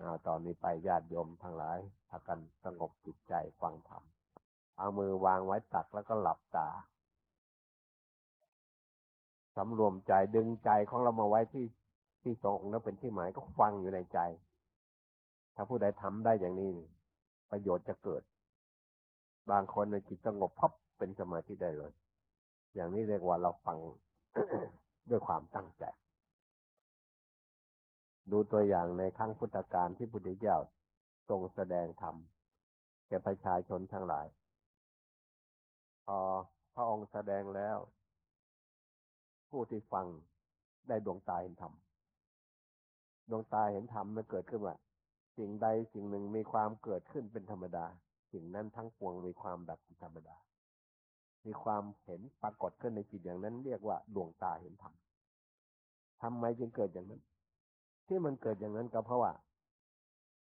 อาตอนนี้ไปญาติโยมทั้งหลายพากันสงบจิตใจฟังธรรมเอามือวางไว้ตักแล้วก็หลับตาสำรวมใจดึงใจของเรามาไว้ที่ที่ทรงแล้วเป็นที่หมายก็ฟังอยู่ในใจ ถ้าผู้ใดทำได้อย่างนี้ ประโยชน์จะเกิด บางคนในจิตสงบพับเป็นสมาธิได้เลย อย่างนี้เรียกว่าเราฟังด้วยความตั้งใจ ดูตัวอย่างในครั้งพุทธกาลที่พุทธเจ้าทรงแสดงธรรมแก่ประชาชนทั้งหลาย พอพระองค์แสดงแล้ว ผู้ที่ฟังได้ดวงตาเห็นธรรม ดวงตาเห็นธรรมมันเกิดขึ้นว่าสิ่งใดสิ่งหนึ่งมีความเกิดขึ้นเป็นธรรมดา สิ่งนั้นทั้งปวงมีความดับเป็นธรรมดา มีความเห็นปรากฏขึ้นในจิตอย่างนั้น เรียกว่าดวงตาเห็นธรรมทำไมจึงเกิดอย่างนั้น ที่มันเกิดอย่างนั้นก็เพราะว่า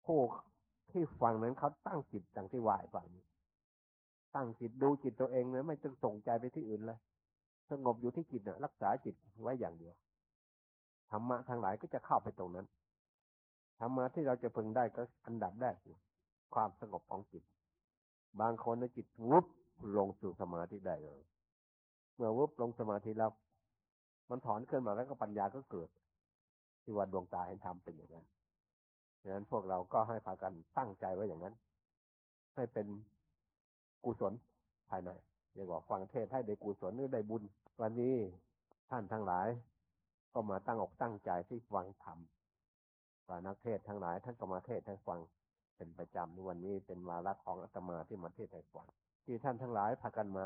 ผู้ที่ฟังนั้นเขาตั้งจิตดังที่วายฟังนี้ตั้งจิตดูจิตตัวเองเลยไม่ต้องส่งใจไปที่อื่นเลยสงบอยู่ที่จิตนะรักษาจิตไว้อย่างเดียวธรรมะทั้งหลายก็จะเข้าไปตรงนั้นธรรมะที่เราจะพึงได้ก็อันดับแรกคือความสงบของจิต บางคนในจิตวุบลงสู่สมาธิได้เลย เมื่อวุบลงสมาธิแล้ว มันถอนขึ้นมาแล้วก็ปัญญาก็เกิด ที่ว่าดวงตาเห็นธรรมเป็นอย่างนั้นดังนั้นพวกเราก็ให้พากันตั้งใจไว้อย่างนั้น ให้เป็นกุศลภายในเรียกว่าฟังเทศให้ได้กุศลหรือได้บุญ วันนี้ท่านทั้งหลาย ก็มาตั้งอกตั้งใจที่ฟังธรรมว่านักเทศทั้งหลาย ท่านก็มาเทศให้ฟังเป็นประจำในวันนี้เป็นวาระของอาตมาที่มาเทศให้ฟังที่ท่านทั้งหลายพากันมา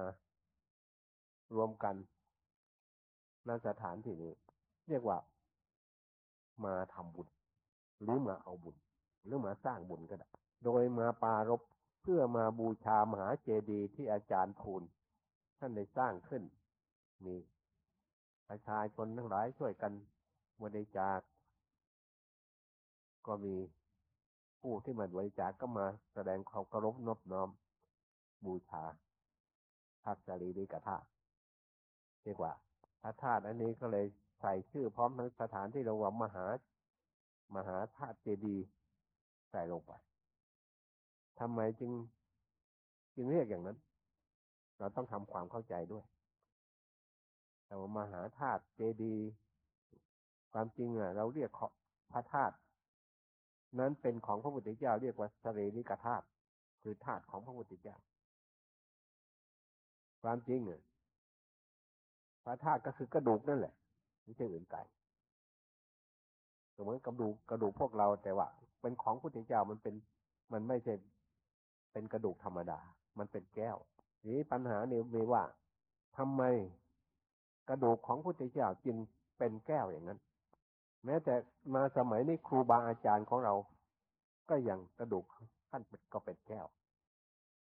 รวมกันณสถานที่นี้ เรียกว่า มาทำบุญ หรือมาเอาบุญ หรือมาสร้างบุญก็ได้ โดยมาปารบเพื่อมาบูชามหาเจดีย์ที่อาจารย์ทูลท่านได้สร้างขึ้นมีประชาชนทั้งหลายช่วยกันบริจาคก็มีผู้ที่มาบริจาคก็มาแสดงความเคารพนบน้อม บูชาพระจารีริกธาตุเรียกว่าพระธาตุอันนี้ก็เลย ใส่ชื่อพร้อมทั้งสถานที่เราว่ามหามหาธาตุเจดีย์ใส่ลงไปทำไมจึง จึงเรียกอย่างนั้น เราต้องทำความเข้าใจด้วย แต่ว่ามหาธาตุเจดีย์ความจริงอะ เราเรียกพระธาตุนั้นเป็นของพระพุทธเจ้าเรียกว่าสเรนิกธาตุคือธาตุของพระพุทธเจ้า ความจริงเนี่ยพระธาตุก็คือกระดูกนั่นแหละ ไม่ใช่อื่นไกลเหมือนกระดูกกระดูกพวกเราแต่ว่า เป็นของพุทธเจ้ามันเป็น มันไม่ใช่เป็นกระดูกธรรมดา มันเป็นแก้วนี้ปัญหาเนี่ยมีว่าทำไมกระดูกของพุทธเจ้าจึงเป็นแก้วอย่างนั้น แม้แต่มาสมัยนี้ครูบาอาจารย์ของเรา ก็ยังกระดูกท่านก็เป็นแก้ว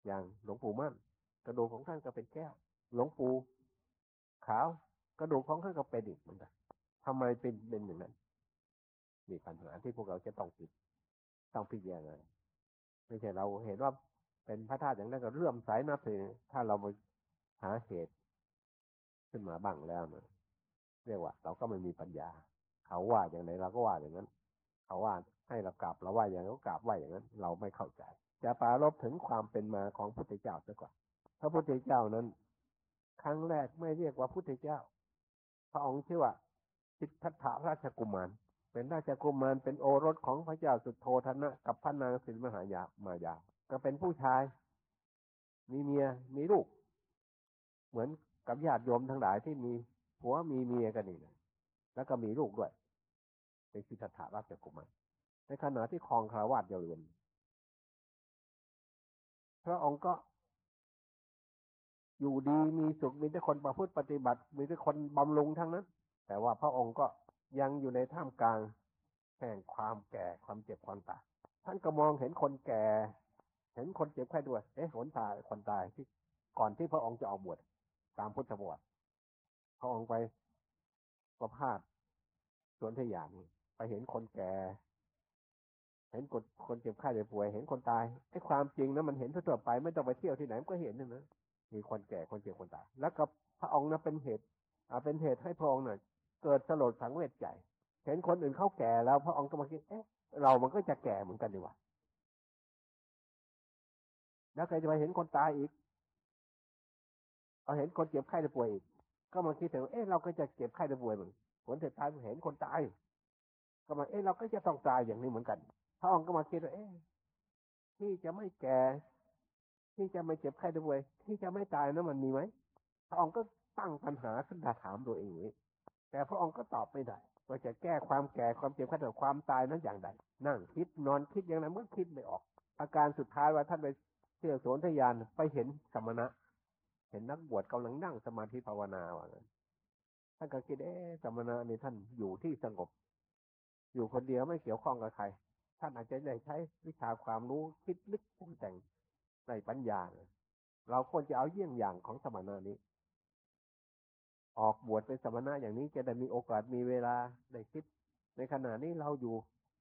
อย่างหลวงปู่มั่น กระดูกของท่านก็เป็นแก้ว หลวงปู่ขาว กระดูกของท่านก็เป็นอีกเหมือนกันทำไมเป็นเป็นอย่างนั้น มีปัญหาที่พวกเราจะต้องคิดต้องพิจารณาไม่ใช่เราเห็นว่าเป็นพระธาตุอย่างนั้นก็เรื่อมสนับถือถ้าเราไปหาเหตุขึ้นมาบ้างแล้วเนะเรียกว่า เราก็ไม่มีปัญญา เขาว่าอย่างไรเราก็ว่าอย่างนั้น เขาว่าให้เรากราบเราว่าอย่างนั้นก็กราบว่าอย่างนั้น เราไม่เข้าใจ จะปารบถึงความเป็นมาของพุทธเจ้าซะก่อนพระพุทธเจ้านั้น ครั้งแรกไม่เรียกว่าพุทธเจ้า พระองค์ชื่อว่าสิทธัตถะราชกุมาร เป็นราชกุมารเป็นโอรสของพระเจ้าสุโธธนะ กับพระนางสินมหายามายา ก็เป็นผู้ชาย มีเมียมีลูก เหมือนกับญาติโยมทั้งหลายที่มีผัวมีเมียกันนี่นะแล้วก็มีลูกด้วย เป็นสิทธัตถะราชกุมารในขณะที่ครองคารวาสเยาเรือนพระองค์ก็ อยู่ดีมีสุขมีแต่คนประพฤติปฏิบัติ มีแต่คนบำรุงทั้งนั้น แต่ว่าพระองค์ก็ยังอยู่ในท่ามกลางแห่งความแก่ความเจ็บความตายท่านก็มองเห็นคนแก่ เห็นคนเจ็บแค่ด้วย เอ๊ะหนตายคนตายที่ก่อนที่พระองค์จะออกบวชตามพุทธบวชพระองค์ไปประพาสสวนทยานไปเห็นคนแก่ เห็นคนคนเจ็บไข้ได้ป่วย เห็นคนตายไอ้ความจริงนะมันเห็นทั่วไป ไม่ต้องไปเที่ยวที่ไหนมันก็เห็นนั่นนะ มีคนแก่คนเจ็บคนตายแล้วก็พระองค์นั้นเป็นเหตุอ่าเป็นเหตุให้พระองค์เนี่ยเกิดสลดสังเวชใจ เห็นคนอื่นเขาแก่แล้วพระองค์ก็มาคิดเอ๊ะเรามันก็จะแก่เหมือนกันดีวะแล้วใครจะมาเห็นคนตายอีกเอาเห็นคนเจ็บไข้ได้ป่วยอีกก็มาคิดถึงเอ๊ะเราก็จะเจ็บไข้ได้ป่วยเหมือนผลสุดท้ายเห็นคนตายก็มาเอ๊ะเราก็จะต้องตายอย่างนี้เหมือนกันพระองค์ก็มาคิดว่าเอ๊ะที่จะไม่แก่ ที่จะไม่เจ็บไข้ได้ป่วยที่จะไม่ตายนั้นมันมีไหมพระองค์ก็ตั้งปัญหาขึ้นมาถามตัวเองนี้แต่พระองค์ก็ตอบไม่ได้ว่าจะแก้ความแก่ความเจ็บไข้ได้ความตายนั้นอย่างไรนั่งคิดนอนคิดอย่างไรมันคิดไม่ออก อาการสุดท้ายว่าท่านไปเที่ยวสวนทยานไปเห็นสมณะ เห็นนักบวชกำลังนั่งสมาธิภาวนาว่างั้นท่านก็คิดเอ๊สมณะนี่ท่านอยู่ที่สงบ อยู่คนเดียวไม่เกี่ยวข้องกับใคร ท่านอาจจะได้ใช้วิชาความรู้คิดลึกปรุงแต่ง ในปัญญาเราควรจะเอาเยี่ยงอย่างของสมณะนี้ ออกบวชเป็นสมณะอย่างนี้จะได้มีโอกาสมีเวลาได้คิด ในขณะนี้เราอยู่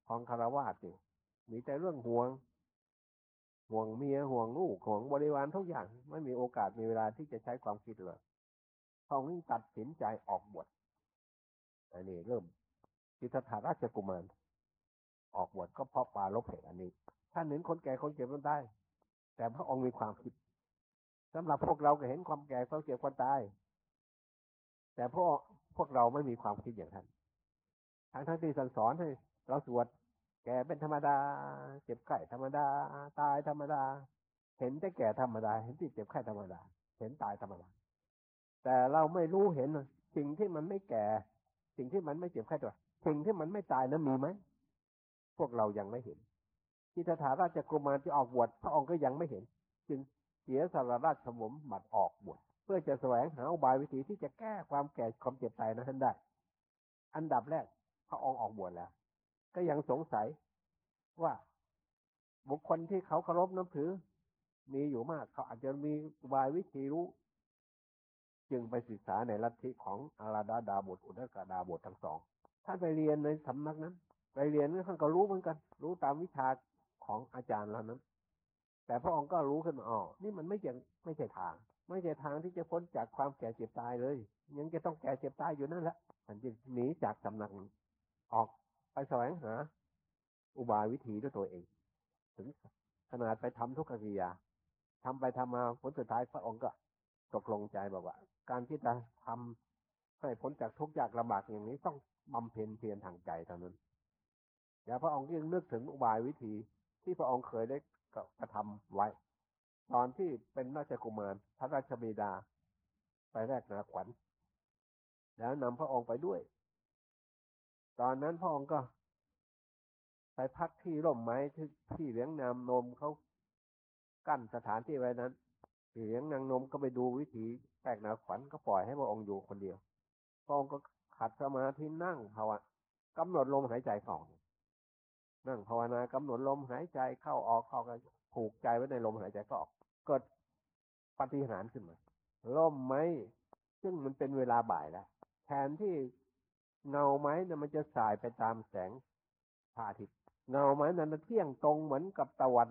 ของคารวาสอยู่มีแต่เรื่องห่วง ห่วงเมียห่วงลูกห่วงบริวารทุกอย่าง ไม่มีโอกาสมีเวลาที่จะใช้ความคิดเลยพระองค์ตัดสินใจออกบวชอันนี้เริ่มจิตถาราชกุมาร ออกบวชก็เพราะปาลบเหตุอันนี้ท่านเห็นคนแก่คนเจ็บมันได้ แต่พระองค์มีความคิดสำหรับพวกเราก็เห็นความแก่ความเจ็บความตาย แต่พวกพวกเราไม่มีความคิดอย่างท่านทั้งทั้งที่สอนให้เราสวด แก่เป็นธรรมดา เจ็บไข้ธรรมดา ตายธรรมดา เห็นแต่แก่ธรรมดา เห็นที่เจ็บไข้ธรรมดา เห็นตายธรรมดา แต่เราไม่รู้เห็นสิ่งที่มันไม่แก่ สิ่งที่มันไม่เจ็บไข้ตัวสิ่งที่มันไม่ตายนั้นมีไหมพวกเรายังไม่เห็น ที่ทถาราชกุมารที่ออกบวชพระองค์ก็ยังไม่เห็น จึงเสียสารราชสมบัติออกบวชเพื่อจะแสวงหาอุบายวิธีที่จะแก้ความแก่ความเจ็บตายนั้นได้ อันดับแรกพระองค์ออกบวชแล้ว ก็ยังสงสัยว่าบุคคลที่เขาเคารพนับถือ มีอยู่มากเขาอาจจะมีวายวิธีรู้ จึงไปศึกษาในลัทธิของอาราดาดาบทอุดกาดาบททั้งสองท่านไปเรียนในสำนักนั้น ไปเรียนท่านก็รู้เหมือนกัน รู้ตามวิชา ของอาจารย์เหล่านั้น แต่พระองค์ก็รู้ขึ้นมาอ๋อนี่มันไม่ใช่ไม่ใช่ทาง ไม่ใช่ทางที่จะพ้นจากความแก่เจ็บตายเลย ยังจะต้องแก่เจ็บตายอยู่นั่นแหละท่านจึงหนีจากสำนักออกไปแสวงหา อุบายวิธีด้วยตัวเอง ถึงขนาดไปทำทุกขกิยาทำไปทำมาผลสุดท้ายพระองค์ก็ตกลงใจบอกว่า การที่จะทำให้พ้นจากทุกข์ยากลำบากอย่างนี้ต้องบำเพ็ญเพียรทางใจเท่านั้น แล้วพระองค์ยังนึกถึงอุบายวิธี ที่พระองค์เคยได้กระทำไว้ ตอนที่เป็นราชกุมารพระราชบิดา ไปแรกนาขวัญ แล้วนำพระองค์ไปด้วย ตอนนั้นพระองค์ก็ ไปพักที่ร่มไม้ที่ที่เลี้ยงนามนมเขากั้นสถานที่ไว้นั้นที่เลี้ยงนางนมก็ไปดูวิธีแตกนาขวัญก็ปล่อยให้พระองค์อยู่คนเดียวพระองค์ก็ขัดสมาธินั่งภาวะกำหนดลมหายใจเข้า นั่งภาวนากำหนดลมหายใจเข้าออกเข้ากันผูกใจไว้ในลมหายใจก็ออกเกิดปฏิหารขึ้นมาล่มไม้ซึ่งมันเป็นเวลาบ่ายแล้วแทนที่เงาไม้นี่ยมันจะสายไปตามแสงพระอาทิตย์เงาไม้นั้นเที่ยงตรงเหมือนกับตะวัน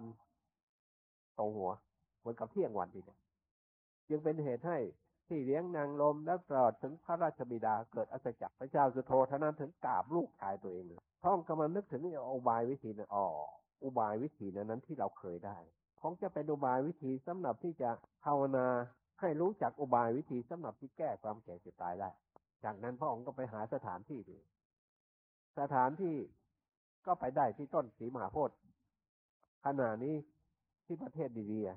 ตรงหัว เหมือนกับเที่ยงวันทีเดียวจึงเป็นเหตุให้ ที่เลี้ยงนางลมและตลอดถึงพระราชบิดาเกิดอัศจรรย์พระเจ้าสุโธทนั้นถึงกราบลูกชายตัวเองท่องกำลังนึกถึงอุบายวิธีนั้นอ๋ออุบายวิธีนั้นนั้นที่เราเคยได้คงจะเป็นอุบายวิธีสำหรับที่จะภาวนาให้รู้จักอุบายวิธีสำหรับที่แก้ความแก่เจ็บตายได้จากนั้นพระองค์ก็ไปหาสถานที่ดูสถานที่ก็ไปได้ที่ต้นสีมหาโพธิ์ขณะนี้ที่ประเทศดีเรีย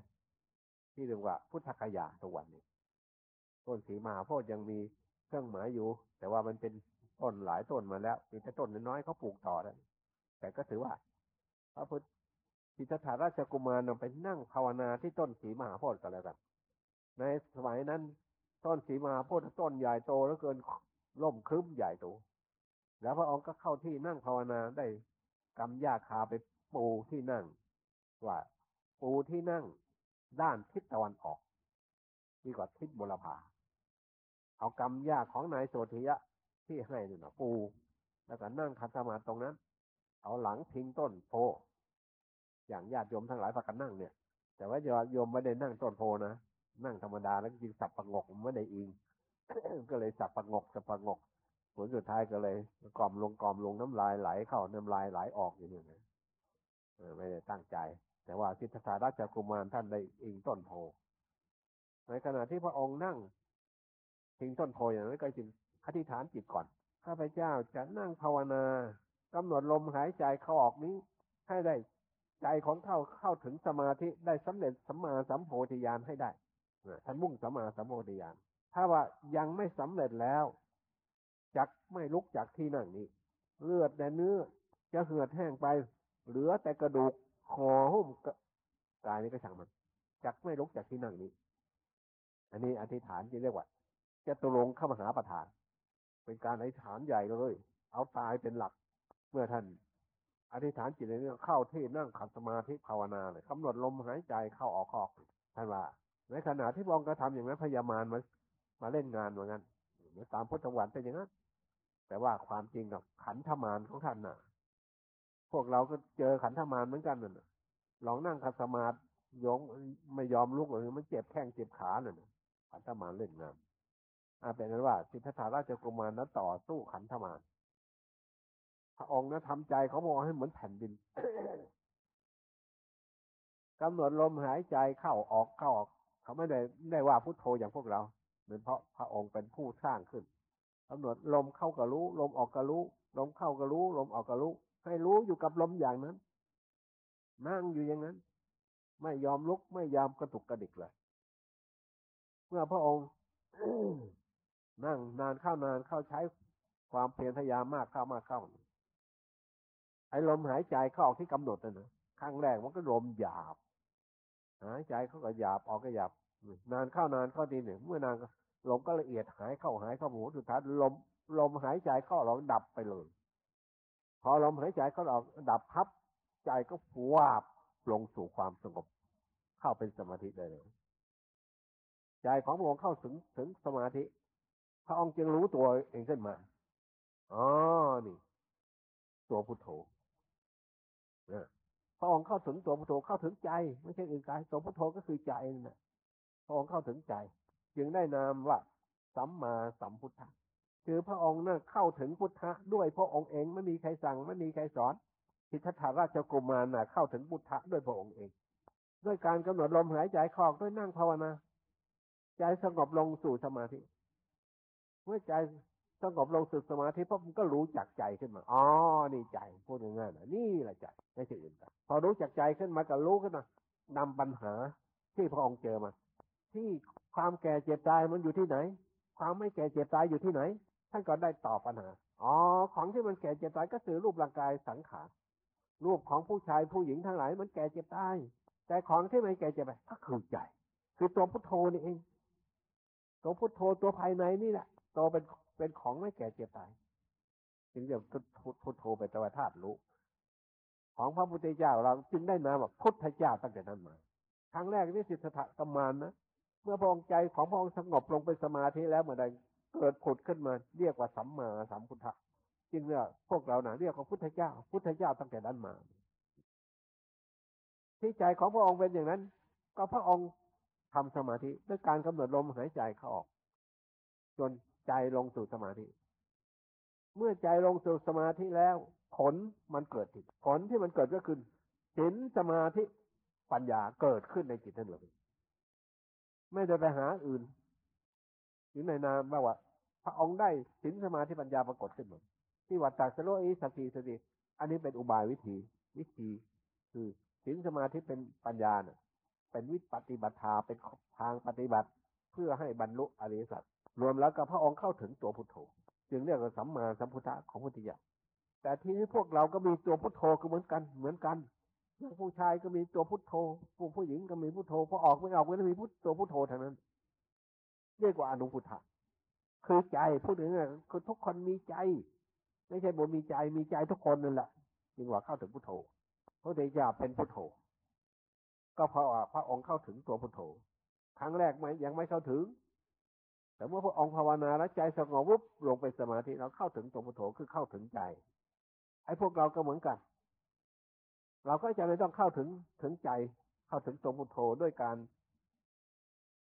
ที่เรียกว่าพุทธคยาตะวันนี้ ต้นสีมหาโพธิ์ยังมีเครื่องหมายอยู่ แต่ว่ามันเป็นต้นหลายต้นมาแล้ว มีแต่ต้นน้อยๆเขาปลูกต่อแล้วแต่ก็ถือว่า พระพุทธิตถาราชกุมารนำไปนั่งภาวนาที่ต้นสีมหาโพธิ์กันแล้วกันในสมัยนั้น ต้นสีมหาโพธิต้นใหญ่โตแล้วเกินล่มครึ้มใหญ่โตแล้วพระองค์ก็เข้าที่นั่งภาวนาได้กำหญ้าคาไปปูที่นั่ง ว่า ปูที่นั่งด้านทิศตะวันออก ดีกว่าทิศบุรพา เอากำหญ้าของนายโสธิยะที่ให้นี่นะปูแล้วก็นั่งคันสมาธิตรงนั้น เอาหลังพิงต้นโพ อย่างญาติโยมทั้งหลายพากันนั่งเนี่ย แต่ว่าโยมไม่ได้นั่งต้นโพนะ นั่งธรรมดาแล้วจริงสับประงกไม่ได้อิง ก็เลยสับประงกสับประงกปลสุดท้ายก็เลยกล่อมลงกล่อมลงน้ำลายไหลเข้าน้ำลายไหลออกอย่างนี้นะไม่ได้ตั้งใจ แต่ว่าสิทธัตถะราชกุมารท่านได้อิงต้นโพในขณะที่พระองค์นั่ง พิงต้นโพอย่างนั้นก็จึงอธิษฐานจิตก่อนข้าพเจ้าจะนั่งภาวนากำหนดลมหายใจเข้าออกนี้ ให้ได้ใจของเข้าเข้าถึงสมาธิได้สำเร็จสัมมาสัมโพธิญาณให้ได้ท่านมุ่งสัมมาสัมโพธิญาณถ้าว่ายังไม่สำเร็จแล้วจักไม่ลุกจากที่นั่งนี้ เลือดแต่เนื้อจะเหือดแห้งไป เหลือแต่กระดูกคอหุ้มกายนี้ก็ช่างมันจักไม่ลุกจากที่นั่งนี้ อันนี้อธิษฐานที่เรียกว่า จะตุลงเข้ามาหาประธาน เป็นการอธิษฐานใหญ่เลย เอาตายเป็นหลัก เมื่อท่านอธิษฐานจิตในเรื่องเข้าที่นั่งขัดสมาธิภาวนาเลยกำหนดลมหายใจเข้าออกออกท่านว่า ในขณะที่พระองกระทำอย่างนั้นพยามารมามาเล่นงานเหมือนกันเหมือนตามพุทธวันเป็นอย่างนั้นแต่ว่าความจริงกับขันธมารของท่านน่ะ พวกเราก็เจอขันธมารเหมือนกันน่ะลองนั่งขัดสมาธิยงไม่ยอมลุกเลยมันเจ็บแข้งเจ็บขาน่ะขันธมารเล่นงาน เป็นนั้นว่า สิทธัตถาราชกุมารนั้นต่อสู้ขันธมารพระองค์นั้นทำใจเขาบอกให้เหมือนแผ่นดินกำหนดลมหายใจเข้าออกเข้าออก เขาไม่ได้ไม่ได้ว่าพุทโธอย่างพวกเราเหมือนเพราะพระองค์เป็นผู้สร้างขึ้นกำหนดลมเข้าก็รู้ ลมออกก็รู้ ลมเข้าก็รู้ ลมออกก็รู้ ให้รู้อยู่กับลมอย่างนั้น นั่งอยู่อย่างนั้น ไม่ยอมลุกไม่ยอมกระตุกกระดิกเลย เมื่อพระองค์ นั่งนานเข้านานเข้าใช้ความเพียรพยายามมากเข้ามากเข้าไอ้ลมหายใจเข้าออกที่กำหนดนั่นะครั้งแรกมันก็ลมหยาบ หายใจเขาก็หยาบออกก็หยาบนานเข้านานเข้าดีหนึ่งเมื่อนานลมก็ละเอียดหายเข้าหายเข้าหูสุดท้ายลมลมหายใจเข้าเราดับไปเลย พอลมหายใจเข้าเราดับพับ ใจก็ฟูวาบลงสู่ความสงบ เข้าเป็นสมาธิได้เลย ใจของพระองค์เข้าถึงถึงสมาธิ ระองค์จึงรู้ตัวเองขึ้นมา อ๋อ นี่ ตัวพุทโธพระองค์เข้าถึงตัวพุทโธเข้าถึงใจ ไม่ใช่อื่นไกลตัวพุทโธก็คือใจนั่นแหละพระองค์เข้าถึงใจ จึงได้นามว่าสัมมาสัมพุทธะคือพระองค์นั้นเข้าถึงพุทธะด้วยพระองค์เองไม่มีใครสั่งไม่มีใครสอนทิฏฐาราชกุมารน่ะเข้าถึงพุทธะด้วยพระองค์เอง ด้วยการกำหนดลมหายใจคลอกด้วยนั่งภาวนา ใจสงบลงสู่สมาธิ เมื่อใจสงบลงสู่สมาธิพระองค์ก็รู้จักใจขึ้นมา อ๋อ นี่ใจ พูดง่ายๆนะนี่แหละใจ ไม่ใช่อื่นกันพอรู้จักใจขึ้นมาก็รู้ขึ้นมานำปัญหาที่พระองค์เจอมา ที่ความแก่เจ็บตายมันอยู่ที่ไหน ความไม่แก่เจ็บตายอยู่ที่ไหน ท่านก็ได้ตอบปัญหา อ๋อ ของที่มันแก่เจ็บตายก็คือรูปร่างกายสังขาร รูปของผู้ชายผู้หญิงทั้งหลาย มันแก่เจ็บตาย แต่ของที่ไม่แก่เจ็บตายก็คือใจ คือตัวพุทโธนี่เอง ตัวพุทโธตัวภายในนี่แหละ โตเป็นเป็นของไม่แก่เจ็บตายจึงเรียกพุทโธเป็นตัวธาตุรู้ของพระพุทธเจ้าเราจึงได้นาว่าพุทธเจ้าตั้งแต่นั้นมาครั้งแรกนี่สิทธัตถะกมานนะเมื่อพระองค์ใจของพระองค์สงบลงเป็นสมาธิแล้วเมื่อใดเกิดผุดขึ้นมา เรียกว่าสัมมาสัมพุทธะจริงเนี่ยพวกเราเนะเรียกว่าพุทธเจ้า พุทธเจ้าตั้งแต่นั้นมา ที่ใจของพระองค์เป็นอย่างนั้น ก็พระองค์ทำสมาธิด้วยการกำหนดลมหายใจเข้าออก จน ใจลงสู่สมาธิ เมื่อใจลงสู่สมาธิแล้ว ผลมันเกิดจิตผลที่มันเกิดก็คือเห็นสมาธิปัญญาเกิดขึ้นในจิตนั่นเองไม่ได้ไปหาอื่นถึงในนามว่า พระองค์ได้สินสมาธิปัญญาปรากฏขึ้นมาที่วัดตากสโลอีสติสติอันนี้เป็นอุบายวิธี วิธี คือสินสมาธิเป็นปัญญาเน่ะเป็นวิปฏิบัติธาเป็นทางปฏิบัติเพื่อให้บรรลุอริยสัจ รวมแล้วก็พระองค์เข้าถึงตัวพุทโธจึงเรียกว่าสัมมาสัมพุทธะของพุทธิยะแต่ทีนี้พวกเราก็มีตัวพุทโธก็เหมือนกันเหมือนกันผู้ชายก็มีตัวพุทโธผู้ผู้หญิงก็มีพุทโธพอออกไม่ออกก็มีพุทตัวพุทโธเท่านั้นเรียกว่าอนุพุทธะคือใจพูดถึงคือทุกคนมีใจ ไม่ใช่บ่มีใจมีใจทุกคนนั่นแหละจึงว่าเข้าถึงพุทโธพระเดชาเป็นพุทโธ ก็เพราะว่าพระองค์เข้าถึงตัวพุทโธครั้งแรกไม่ยังไม่เข้าถึง แต่เมื่อพระองค์ภาวนาแล้วใจสงบวุบลงไปสมาธิเราเข้าถึงตัวพุทโธคือเข้าถึงใจไอ้พวกเราก็เหมือนกัน เราก็จะไม่ต้องเข้าถึงถึงใจ เข้าถึงตัวพุทโธด้วยการ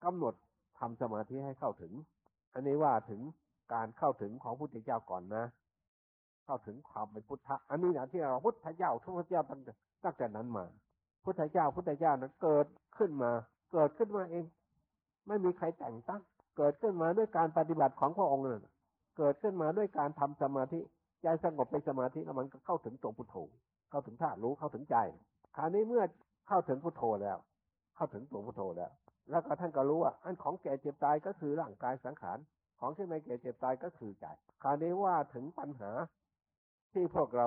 กำหนดทำสมาธิให้เข้าถึง อันนี้ว่าถึงการเข้าถึงของพุทธเจ้าก่อนนะ เข้าถึงความเป็นพุทธะอันนี้นะที่เราพุทธเจ้าทุกพระเจ้าตั้งตั้งแต่นั้นมา พุทธเจ้าพุทธเจ้านั้นเกิดขึ้นมา เกิดขึ้นมาเอง ไม่มีใครแต่งตั้ง เกิดขึ้นมาด้วยการปฏิบัติของพระองค์นั่นเกิดขึ้นมาด้วยการทำสมาธิใจสงบเป็นสมาธิแล้วมันก็เข้าถึงตัวพุทโธเข้าถึงธาตุรู้เข้าถึงใจ คราวนี้เมื่อเข้าถึงพุทโธแล้ว เข้าถึงตัวพุทโธแล้ว แล้วก็ท่านก็รู้ว่าอันของแก่เจ็บตายก็คือร่างกายสังขารของที่ไม่แก่เจ็บตายก็คือใจ คราวนี้ว่าถึงปัญหาที่พวกเรา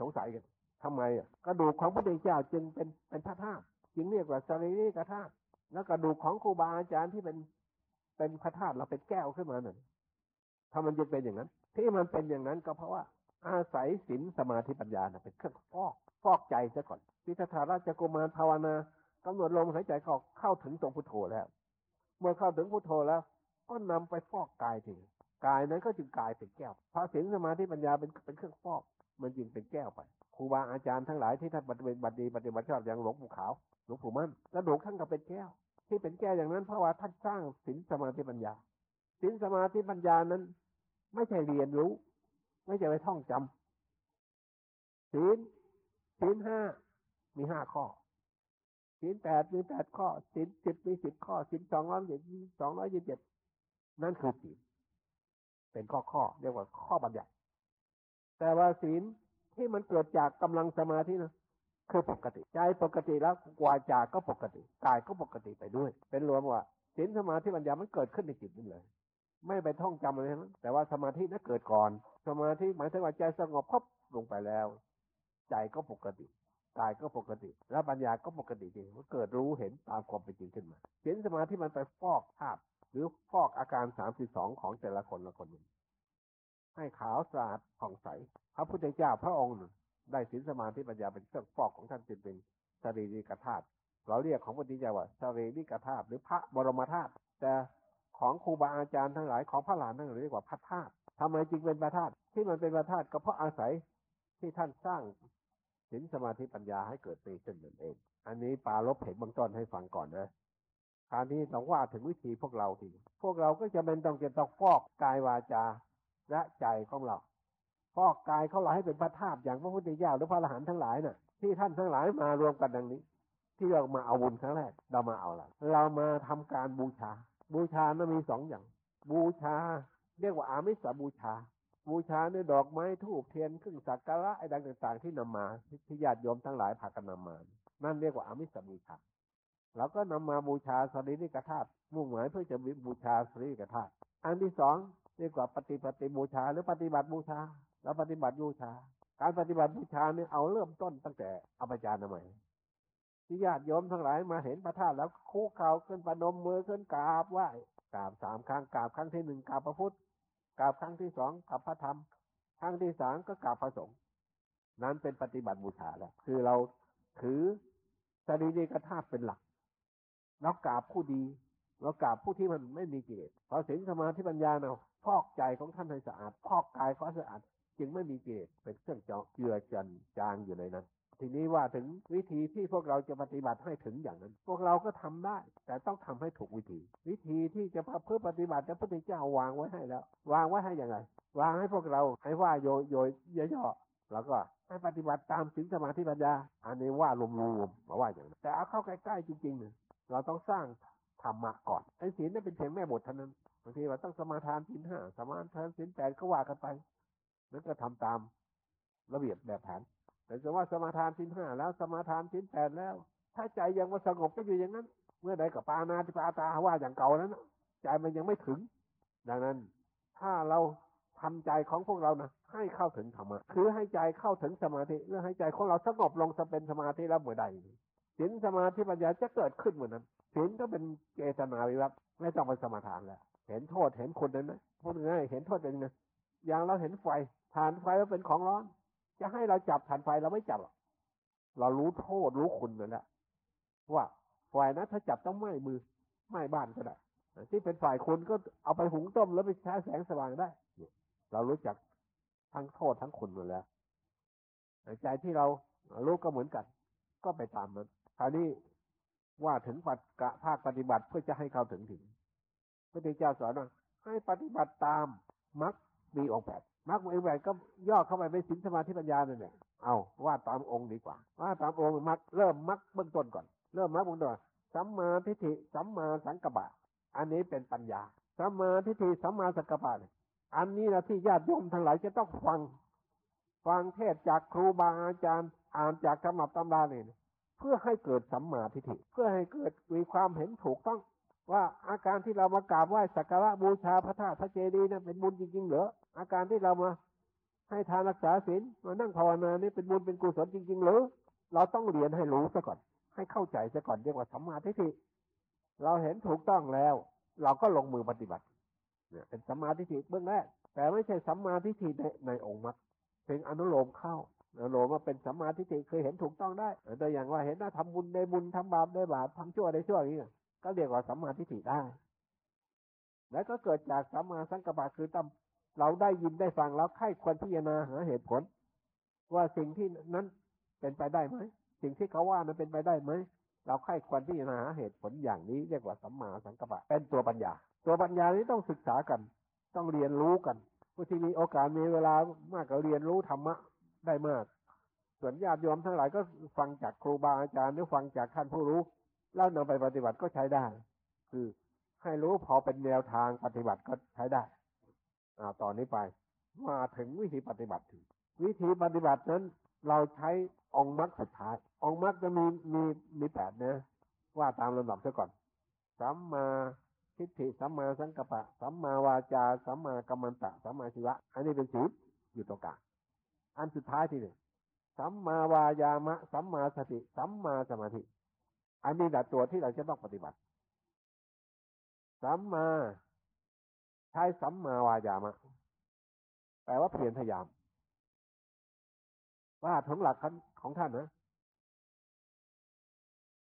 สงสัยกันทำไมอะกระดูกของพระพุทธเจ้าจึงเป็นเป็นพระธาตุจึงเรียกว่าสรีริกธาตุแล้วกระดูกของครูบาอาจารย์ที่เป็น เป็นพระธาตุเราเป็นแก้วขึ้นมาหนึ่งถ้ามันจะเป็นอย่างนั้น ที่มันเป็นอย่างนั้นก็เพราะว่า อาศัยศีลสมาธิปัญญาเป็นเครื่องฟอกฟอกใจซะก่อนพิทธาราชกุมารภาวนากำหนดลมหายใจเข้าเข้าถึงตรงพุทโธแล้ว เมื่อเข้าถึงพุทโธแล้ว ก็นำไปฟอกกายถึงกายนั้นก็จึงกลายเป็นแก้วพระศีลสมาธิปัญญาเป็นเป็นเครื่องฟอก มันจึงเป็นแก้วไปครูบาอาจารย์ทั้งหลายที่ท่านปฏิบัติบัติดีปฏิบัติชอบอย่างหลวงปู่ขาวหลวงปู่มั่นกระดูกท่านก็เป็นแก้ว ที่เป็นแก้วอย่างนั้นเพราะว่าท่านสร้างศีลสมาธิปัญญาศีลสมาธิปัญญานั้น ไม่ใช่เรียนรู้ ไม่ใช่ไปท่องจำศีลศีลห้ามีห้าข้อศีลแปดมีแปดข้อศีลสิบมีสิบข้อศีลสองร้อยยี่สองร้อยยี่สิบเจ็ดนั่นคือศีลเป็นข้อข้อเรียกว่าข้อบัญญัติแต่ว่าศีลที่มันเกิดจากกำลังสมาธินะ คือปกติ ใจปกติแล้ววาจาก็ปกติกายก็ปกติไปด้วย เป็นรวมว่าศีลสมาธิปัญญามันเกิดขึ้นในจิตนี่เลย ไม่ไปท่องจำอะไรนะแต่ว่าสมาธินั้นเกิดก่อน สมาธิหมายถึงว่าใจสงบพบลงไปแล้ว ใจก็ปกติกายก็ปกติ แล้วปัญญาก็ปกติจริงมันเกิดรู้เห็นตามความเป็นจริงขึ้นมาเห็นสมาธิมันไปฟอกภาพ หรือฟอกอาการสามสิบสองของแต่ละคนละคนหนึ่งให้ขาวสะอาดผ่องใส พระพุทธเจ้าพระองค์ ได้สินสมาธิปัญญาเป็นเครื่องฟอกของท่านจึงเป็นสรีริกธาตุเราเรียกของพุทธเจ้ว่าสรีริกธาตุหรือพระบรมธาตุแต่ของครูบาอาจารย์ทั้งหลายของพระหลานทั้งหลายเรียกว่าพระธาตุทำไมจึงเป็นพระธาตุที่มันเป็นพระธาตุก็เพราะอาศัยที่ท่านสร้างสินสมาธิปัญญาให้เกิดปีขึ้นนั่นเอง อันนี้ปาลบเห็นบางต้นให้ฟังก่อนนะคราวนี้ต้องว่าถึงวิธีพวกเราทีพวกเราก็จะเป็นต้องจะต้องฟอกกายวาจาและใจของเรา ฟอกกายเขาเราให้เป็นพระธาตุอย่างพระพุทธเจ้าหรือพระอรหันต์ทั้งหลายน่ะ ที่ท่านทั้งหลายมารวมกันดังนี้ ที่เรามาเอาบุญครั้งแรก เรามาเอาอะไรเรามาทำการบูชา บูชานั้นมีสองอย่าง บูชา เรียกว่าอามิสบูชา บูชาด้วยดอกไม้ทูบเทียนเครื่องสักการะไอ้ดังต่าง ๆ ที่นำมาที่ญาติโยมทั้งหลายพากันนำมา นั่นเรียกว่าอามิสบูชาเราก็นำมาบูชาสรีริกธาตุมุ่งหมายเพื่อจะบูชาสรีริกธาตุอันที่สองเรียกว่าปฏิปฏิบูชาหรือปฏิบัติบูชา แล้วปฏิบัติบูชา การปฏิบัติบูชาเนี่ยเอาเริ่มต้นตั้งแต่อภิจารย์ใหม่ที่ญาติโยมทั้งหลายมาเห็นพระธาตุแล้วคู่เข่าขึ้นประนมมือขึ้นกราบไหว้กราบสามครั้งกราบครั้งที่หนึ่งกราบพระพุทธกราบครั้งที่สองกับพระธรรมครั้งที่สามก็กราบพระสงฆ์นั้นเป็นปฏิบัติบูชาแล้ว คือเราถือสรีริกธาตุเป็นหลักเรากราบผู้ดีเรากราบผู้ที่มันไม่มีกิเลสพอศีลสมาธิปัญญาเราพอกใจของท่านให้สะอาด พอกกายเขาสะอาด จึงไม่มีกิเลสเป็นเครื่องเจาะเจือจันจางอยู่ในนั้น ทีนี้ว่าถึงวิธีที่พวกเราจะปฏิบัติให้ถึงอย่างนั้น พวกเราก็ทำได้ แต่ต้องทำให้ถูกวิธี วิธีที่จะเพื่อปฏิบัติพระพุทธเจ้าวางไว้ให้แล้ว วางไว้ให้อย่างไรวางให้พวกเราให้ว่าโยโยย่อๆแล้วก็ให้ปฏิบัติตามสิงสมาธิปัญญา อันนี้ว่ารวมๆมาว่าอย่างนั้นแต่เอาเข้าใกล้ๆจริงๆเนี่ยเราต้องสร้างธรรมะก่อนไอ้ศีลนี่เป็นเพียงแม่บทเท่านั้นบางทีว่าต้องสมาทานศีลห้าสมาทานศีลแปดก็ว่ากันไป นั่นก็ทำตามระเบียบแบบแผน แต่จะว่าสมาทานศีลห้าแล้วสมาทานศีลแปดแล้ว ถ้าใจยังว่าสงบก็อยู่อย่างนั้น เมื่อใดกับปานาติปาตาว่าอย่างเก่านั้นใจมันยังไม่ถึง ดังนั้น ถ้าเราทำใจของพวกเรานะให้เข้าถึงธรรมะคือให้ใจเข้าถึงสมาธิเรื่อให้ใจของเราสงบลงจะเป็นสมาธิแล้วเมื่อใดศีลสมาธิปัญญาจะเกิดขึ้นเหมือนนั้นศีลก็เป็นเจตนาวิรัตไม่ต้องไปสมาทานแล้ว เห็นโทษเห็นคนนั้นนะพูดง่ายเห็นโทษเป็นไงอย่างเราเห็นไฟ ฐานไฟว่าเป็นของร้อน จะให้เราจับฐานไฟเราไม่จับหรอกเรารู้โทษรู้คุณนั่นแหละว่าไฟนะถ้าจับต้องไหม้มือไหม้บ้านก็ได้ที่เป็นฝ่ายคุณก็เอาไปหุงต้มแล้วไปใช้แสงสว่างได้เรารู้จักทั้งโทษทั้งคุณหมดแล้วใจที่เรารู้ก็เหมือนกัน ก็ไปตามนั้นคราวนี้ว่าถึงปัจกะภาคปฏิบัติเพื่อจะให้เข้าถึงถึงพระเจ้าสอนว่าให้ปฏิบัติตามมรรคมีองค์แปด มรรคมีองค์แปดก็ย่อเข้าไปเป็นสินสมาธิปัญญาเนี่ยเอาว่าตามองค์ดีกว่า ว่าตามองค์มรรคเริ่มมรรคเบื้องต้นก่อน เริ่มมรรคเบื้องต้นสัมมาทิฏฐิสัมมาสังกัปปะ อันนี้เป็นปัญญาสัมมาทิฏฐิสัมมาสังกัปปะเนี่ยอันนี้นะที่ญาติโยมทั้งหลายจะต้องฟัง ฟังเทศจากครูบาอาจารย์ อ่านจากธรรมตำราเนี่ยเพื่อให้เกิดสัมมาทิฏฐิเพื่อให้เกิดมีความเห็นถูกต้อง ว่าอาการที่เรามากราบไหว้สักการะบูชาพระธาตุพระเจดีย์นั้นเป็นบุญจริงๆเหรออาการที่เรามาให้ทานรักษาศีลมานั่งภาวนานี่เป็นบุญเป็นกุศลจริง ๆ หรือ เราต้องเรียนให้รู้ซะก่อน ให้เข้าใจซะก่อนเรียกว่าสัมมาทิฏฐิเราเห็นถูกต้องแล้ว เราก็ลงมือปฏิบัติเนี่ยเป็นสัมมาทิฏฐิเบื้องแรกแต่ไม่ใช่สัมมาทิฏฐิในในองค์มรรคเป็นอนุโลมเข้าอนุโลมว่าเป็นสัมมาทิฏฐิเคยเห็นถูกต้องได้ตัวอย่างว่าเห็นว่าทำบุญได้บุญทำบาปได้บาปทำชั่วได้ชั่วอย่างนี้ ก็เรียกว่าสัมมาทิฏฐิได้ แล้วก็เกิดจากสัมมาสังกัปปะคือตั้เราได้ยินได้ฟังแล้วไข้ควรพิจารณาหาเหตุผล ว่าสิ่งที่นั้นเป็นไปได้ไหมสิ่งที่เขาว่านั้นเป็นไปได้ไหมเราไข้ควรพิจารณาหาเหตุผลอย่างนี้เรียกว่าสัมมาสังกัปปะเป็นตัวปัญญา ตัวปัญญานี้ต้องศึกษากัน ต้องเรียนรู้กันผู้ที่มีโอกาสมีเวลามากก็เรียนรู้ธรรมะได้มาก ส่วนญาติโยมทั้งหลายก็ฟังจากครูบาอาจารย์หรือฟังจากท่านผู้รู้ แล้วนำไปปฏิบัติก็ใช้ได้ คือให้รู้พอเป็นแนวทางปฏิบัติก็ใช้ได้อ่าตอนนี้ไป มาถึงวิธีปฏิบัติวิธีปฏิบัตินั้น เราใช้องค์มรรคสุดท้ายองค์มรรคจะมีมีมีแปดนะว่าตามลำดับซะก่อนสัมมาทิฏฐิสัมมาสังกัปปะสัมมาวาจาสัมมากัมมันตะสัมมาชีวะ อันนี้เป็นสีอยู่ตรงกลางอันสุดท้ายที่หนึ่งสัมมาวายามะสัมมาสติสัมมาสมาธิ อันนี้แหละตัวที่เราจะต้องปฏิบัติ สัมมาใช้สัมมาวายามะแปลว่าเพียรพยายามว่าถึงหลักของท่านนะ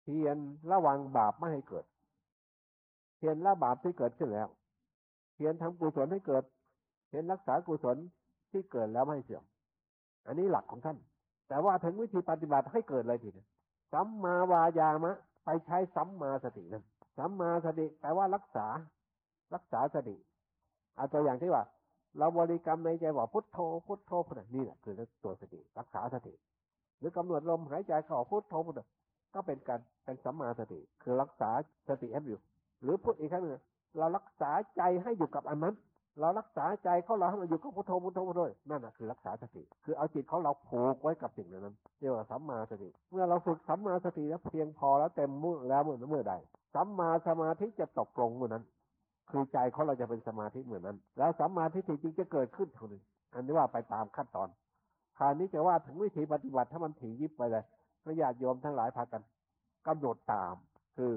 เพียรระวังบาปไม่ให้เกิด เพียรละบาปที่เกิดขึ้นแล้ว เพียรทำกุศลให้เกิด เพียรรักษากุศลที่เกิดแล้วไม่เสื่อมอันนี้หลักของท่าน แต่ว่าถึงวิธีปฏิบัติให้เกิดเลยทีนี้ สัมมาวายามะ ไปใช้สัมมาสตินะสัมมาสติแปลว่ารักษา รักษาสติเอาตัวอย่างที่ว่า เราบริกรรมในใจว่าพุทโธพุทโธพุทธนี่แหละคือตัวสติรักษาสติ หรือกำหนดลมหายใจเข้าพุทโธพุทโธก็เป็นการเป็นสัมมาสติ คือรักษาสติให้อยู่ หรือพูดอีกครั้งหนึ่งเรารักษาใจให้อยู่กับอันนั้น เรารักษาใจเขาเราให้มันอยู่กับพุทโธพุทโธพุทโธนั่นแหะคือรักษาสติ คือเอาจิตเขาเราผูกไว้กับสิ่งนั้นเรียกว่าสัมมาสติ เมื่อเราฝึกสัมมาสติแล้วเพียงพอแล้วเต็มมือแล้วเมื่อเมื่อใดสัมมาสมาธิจะตกลงเมื่อนั้น คือใจเขาเราจะเป็นสมาธิเหมือนนั้น แล้วสัมมาทิฏฐิจริงจะเกิดขึ้นเท่านี้อันนี้ว่าไปตามขั้นตอนคราวนี้จะว่าถึงวิธีปฏิบัติถ้ามันถี่ยิบไปเลยพระญาติโยมทั้งหลายพากันกำหนดตาม คือ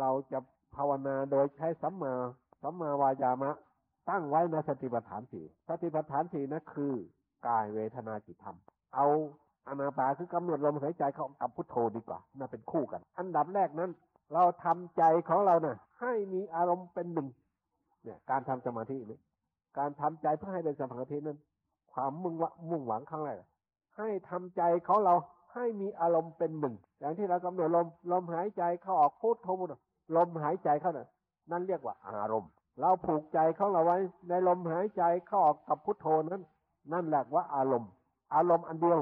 เราจะภาวนาโดยใช้สัมมาสัมมาวายามะ ตั้งไว้ในสติปัฏฐานสี่สติปัฏฐานสี่นั่นคือกายเวทนาจิตธรรม เอาอนาปาคือกำหนดลมหายใจเข้ากับพุทโธดีกว่าน่าเป็นคู่กัน อันดับแรกนั้น เราทำใจของเราเนะ่ะ ให้มีอารมณ์เป็นหนึ่ง เนี่ย การทำสมาธินี่การทำใจเพื่อให้เป็นสมาธินั้น ความมุ่งวมุ่งหวังครั้งแรกให้ทำใจของเราให้มีอารมณ์เป็นหนึ่งอย่างที่เรากำหนดลมลมหายใจเข้าออกพุทโธลมหายใจเข้าน่ะนั่นเรียกว่าอารมณ์ เราผูกใจเขาเราไว้ ในลมหายใจเข้าออกกับพุทโธนั้น นั่นแหละว่าอารมณ์ อารมณ์อันเดียว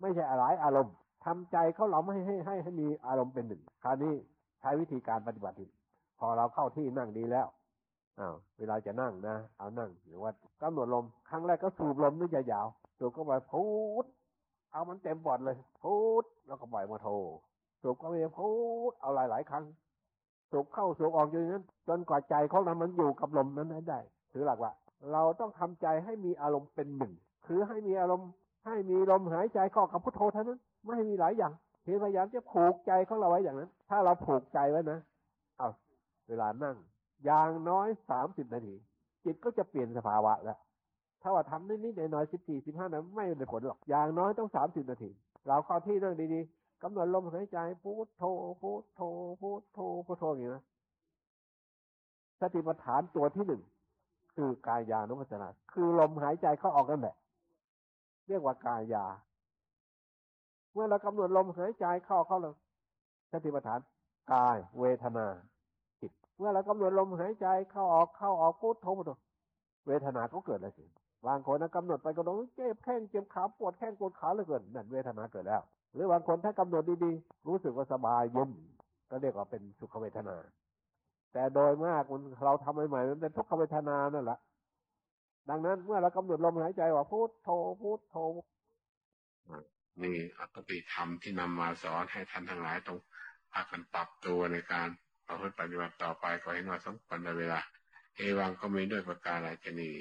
ไม่ใช่หลายอารมณ์ทำใจเขาเราไม่ให้ให้ให้มีอารมณ์เป็นหนึ่งคราวนี้ใช้วิธีการปฏิบัติพอเราเข้าที่นั่งดีแล้วอ้าวเวลาจะนั่งนะเอานั่งหรือว่ากำหนดลมครั้งแรกก็สูบลมนึกยาวๆสูบเข้าไปพูดเอามันเต็มปอดเลยพูดแล้วก็ปล่อยมาโทสูบเข้าไปพูดเอาหลายๆครั้ง สูบเข้าสูบออกอยู่นั้นจนกว่าใจของเรามันอยู่กับลมนั้นได้ถือหลักว่า เราต้องทำใจให้มีอารมณ์เป็นหนึ่ง คือให้มีอารมณ์ ให้มีลมหายใจเข้ากับพุทโธเท่านั้น ไม่ให้มีหลายอย่างเพียงพยายามจะผูกใจของเราไว้อย่างนั้น ถ้าเราผูกใจไว้นะ เอาเวลานั่ง อย่างน้อยสามสิบนาที จิตก็จะเปลี่ยนสภาวะแล้ว ถ้าว่าทำนิดๆหน่อยสิบสี่สิบห้านาไม่ได้ผลหรอก อย่างน้อยต้องสามสิบนาที เราเข้าที่นั่งดีๆ กำหนดลมหายใจพุทโธพุทโธพุทโธพุทโธอย่างนี้นะสติปัฏฐานตัวที่หนึ่งคือกายานุปัสสนา คือลมหายใจเข้าออกกันแหละเรียกว่ากายา เมื่อเรากำหนดลมหายใจเข้าเข้าเลยสติปัฏฐานกายเวทนาจิตเมื่อเรากำหนดลมหายใจเข้าออกเข้าออกพุทโธพุทโธเวทนาก็เกิดแล้วสิบางคนนะกำหนดไปก็ต้องเจ็บแข้งเจ็บขาปวดแข้งปวดขาเหลือเกินนั่นเวทนาเกิดแล้ว หรือบางคนถ้ากำหนดดีๆ รู้สึกว่าสบายเย็นก็เรียกว่าเป็นสุขเวทนา แต่โดยมากมันเราทำใหม่ๆมันเป็นทุกขเวทนานั่นแหละดังนั้นเมื่อเรากำหนดลมหายใจว่าพุทโธพุทโธนี่อัตติธรรมที่นำมาสอนให้ท่านทั้งหลายต้องพากันปรับตัวในการประพฤติปฏิบัติต่อไปก็เห็นว่าสมควรในเวลา เอวังก็มีด้วยประการอะไรจะนี้